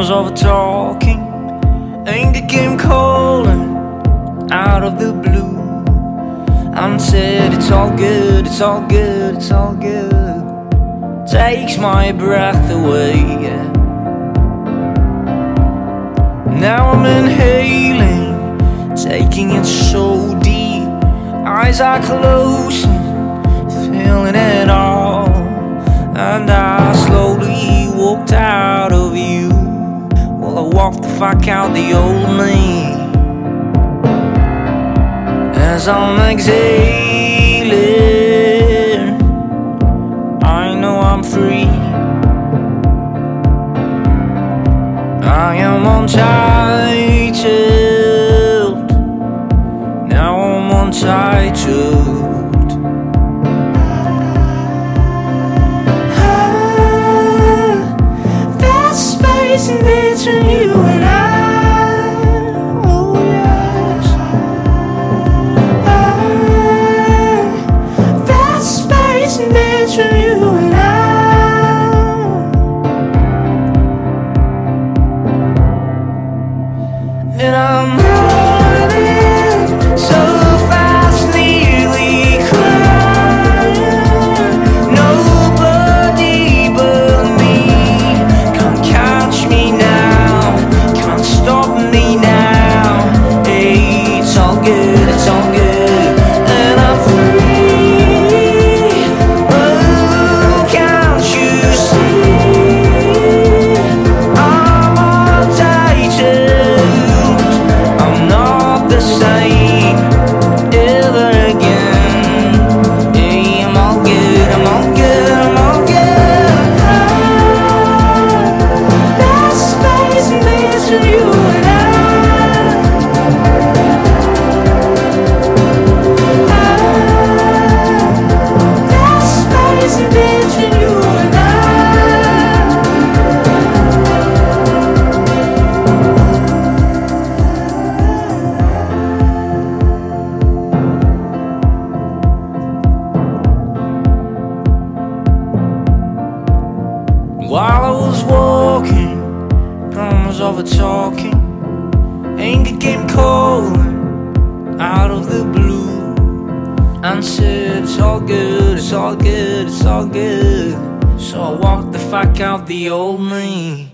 promise of talking. Anger came calling out of the blue and said, It's all good, it's all good, it's all good. Takes my breath away. Yeah. Now I'm inhaling, taking it so deep. Eyes are closing, feeling it all. Fuck out the old me. As I'm exhaling, I know I'm free. I am untitled. Now I'm untitled. While I was walking, of a talking, anger came calling out of the blue and said, It's all good, it's all good, it's all good. So I walked the fuck out the old me.